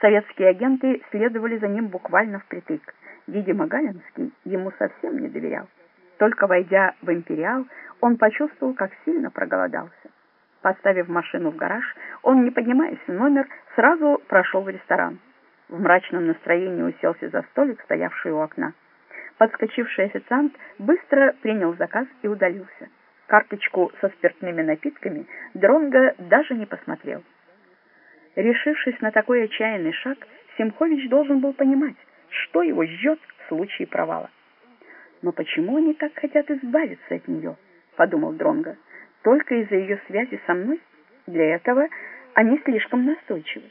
Советские агенты следовали за ним буквально впритык. Видимо, Галинский ему совсем не доверял. Только войдя в «Империал», он почувствовал, как сильно проголодался. Поставив машину в гараж, он, не поднимаясь в номер, сразу прошел в ресторан. В мрачном настроении уселся за столик, стоявший у окна. Подскочивший официант быстро принял заказ и удалился. Карточку со спиртными напитками Дронго даже не посмотрел. Решившись на такой отчаянный шаг, Семхович должен был понимать, что его ждет в случае провала. «Но почему они так хотят избавиться от нее?» — подумал Дронго. «Только из-за ее связи со мной? Для этого они слишком настойчивы.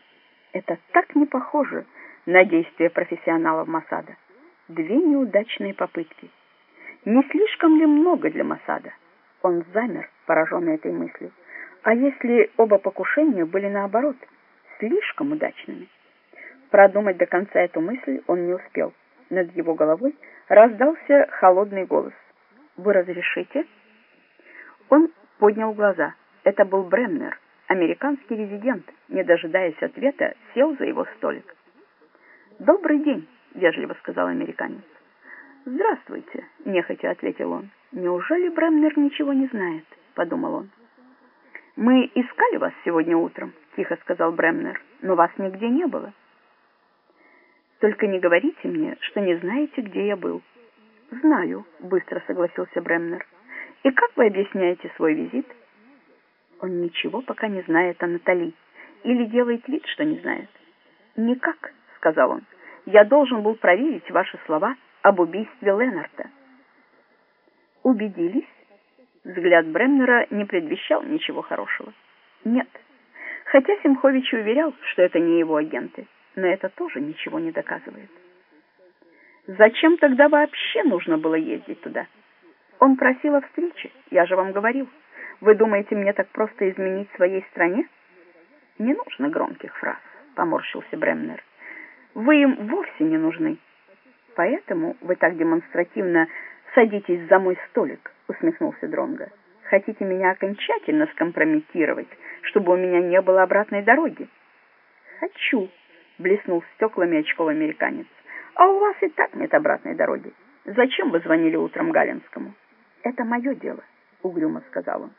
Это так не похоже на действия профессионалов Масада. Две неудачные попытки. Не слишком ли много для Масада?» Он замер, пораженный этой мыслью. А если оба покушения были наоборот — слишком удачными. Продумать до конца эту мысль он не успел. Над его головой раздался холодный голос. «Вы разрешите?» Он поднял глаза. Это был Бремнер, американский резидент, не дожидаясь ответа, сел за его столик. «Добрый день», — вежливо сказал американец. «Здравствуйте», — нехотя ответил он. «Неужели Бремнер ничего не знает?» — подумал он. «Мы искали вас сегодня утром», — тихо сказал Бремнер, — «но вас нигде не было». «Только не говорите мне, что не знаете, где я был». «Знаю», — быстро согласился Бремнер. «И как вы объясняете свой визит?» «Он ничего пока не знает о Натали. Или делает вид, что не знает». «Никак», — сказал он. «Я должен был проверить ваши слова об убийстве Ленарта». «Убедились?» Взгляд Бремнера не предвещал ничего хорошего. Нет. Хотя Семхович уверял, что это не его агенты, но это тоже ничего не доказывает. Зачем тогда вообще нужно было ездить туда? Он просил о встрече, я же вам говорил. Вы думаете, мне так просто изменить своей стране? Не нужно громких фраз, поморщился Бремнер. Вы им вовсе не нужны. Поэтому вы так демонстративно садитесь за мой столик усмехнулся Дронга. Хотите меня окончательно скомпрометировать, чтобы у меня не было обратной дороги? Хочу, блеснул стеклами очков американец. А у вас и так нет обратной дороги. Зачем вы звонили утром Галинскому? Это мое дело, угрюмо сказал он.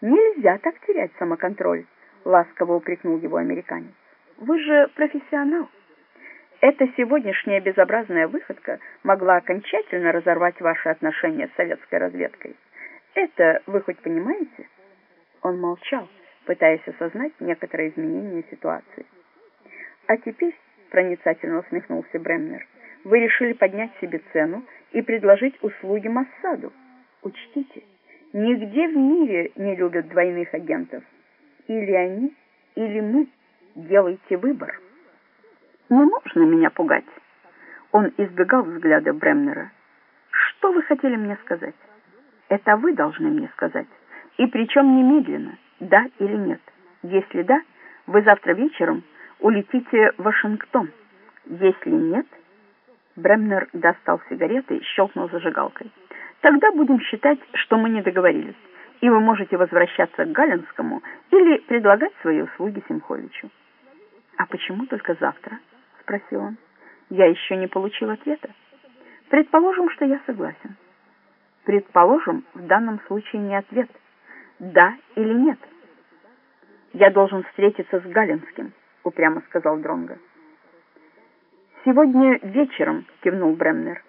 Нельзя так терять самоконтроль, ласково упрекнул его американец. Вы же профессионал. Эта сегодняшняя безобразная выходка могла окончательно разорвать ваши отношения с советской разведкой. Это вы хоть понимаете? Он молчал, пытаясь осознать некоторые изменения ситуации. А теперь, проницательно усмехнулся Бремнер, вы решили поднять себе цену и предложить услуги Массаду. Учтите, нигде в мире не любят двойных агентов. Или они, или мы. Делайте выбор. Не нужно меня пугать. Он избегал взгляда Бремнера. Что вы хотели мне сказать? Это вы должны мне сказать. И причем немедленно, да или нет. Если да, вы завтра вечером улетите в Вашингтон. Если нет... Бремнер достал сигареты и щелкнул зажигалкой. Тогда будем считать, что мы не договорились, и вы можете возвращаться к Галинскому или предлагать свои услуги Семховичу. А почему только завтра? спросил он. Я еще не получил ответа. Предположим, что я согласен. Предположим, в данном случае не ответ. Да или нет. Я должен встретиться с Галинским, упрямо сказал Дронго. Сегодня вечером, кивнул Бремнер.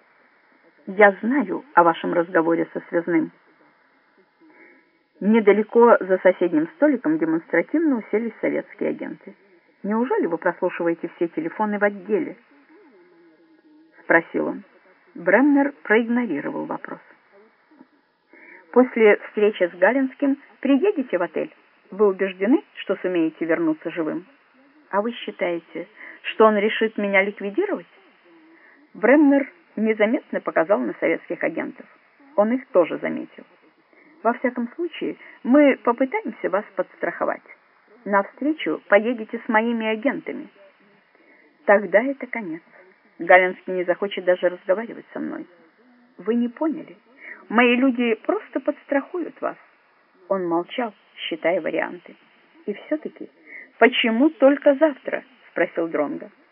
Я знаю о вашем разговоре со связным. Недалеко за соседним столиком демонстративно уселись советские агенты. Неужели вы прослушиваете все телефоны в отделе? Спросил он. Бремнер проигнорировал вопрос. После встречи с Галинским приедете в отель. Вы убеждены, что сумеете вернуться живым? А вы считаете, что он решит меня ликвидировать? Бремнер незаметно показал на советских агентов. Он их тоже заметил. Во всяком случае, мы попытаемся вас подстраховать навстречу поедете с моими агентами. Тогда это конец. Галинский не захочет даже разговаривать со мной. Вы не поняли. Мои люди просто подстрахуют вас. Он молчал, считая варианты. И все-таки, почему только завтра? спросил Дронго.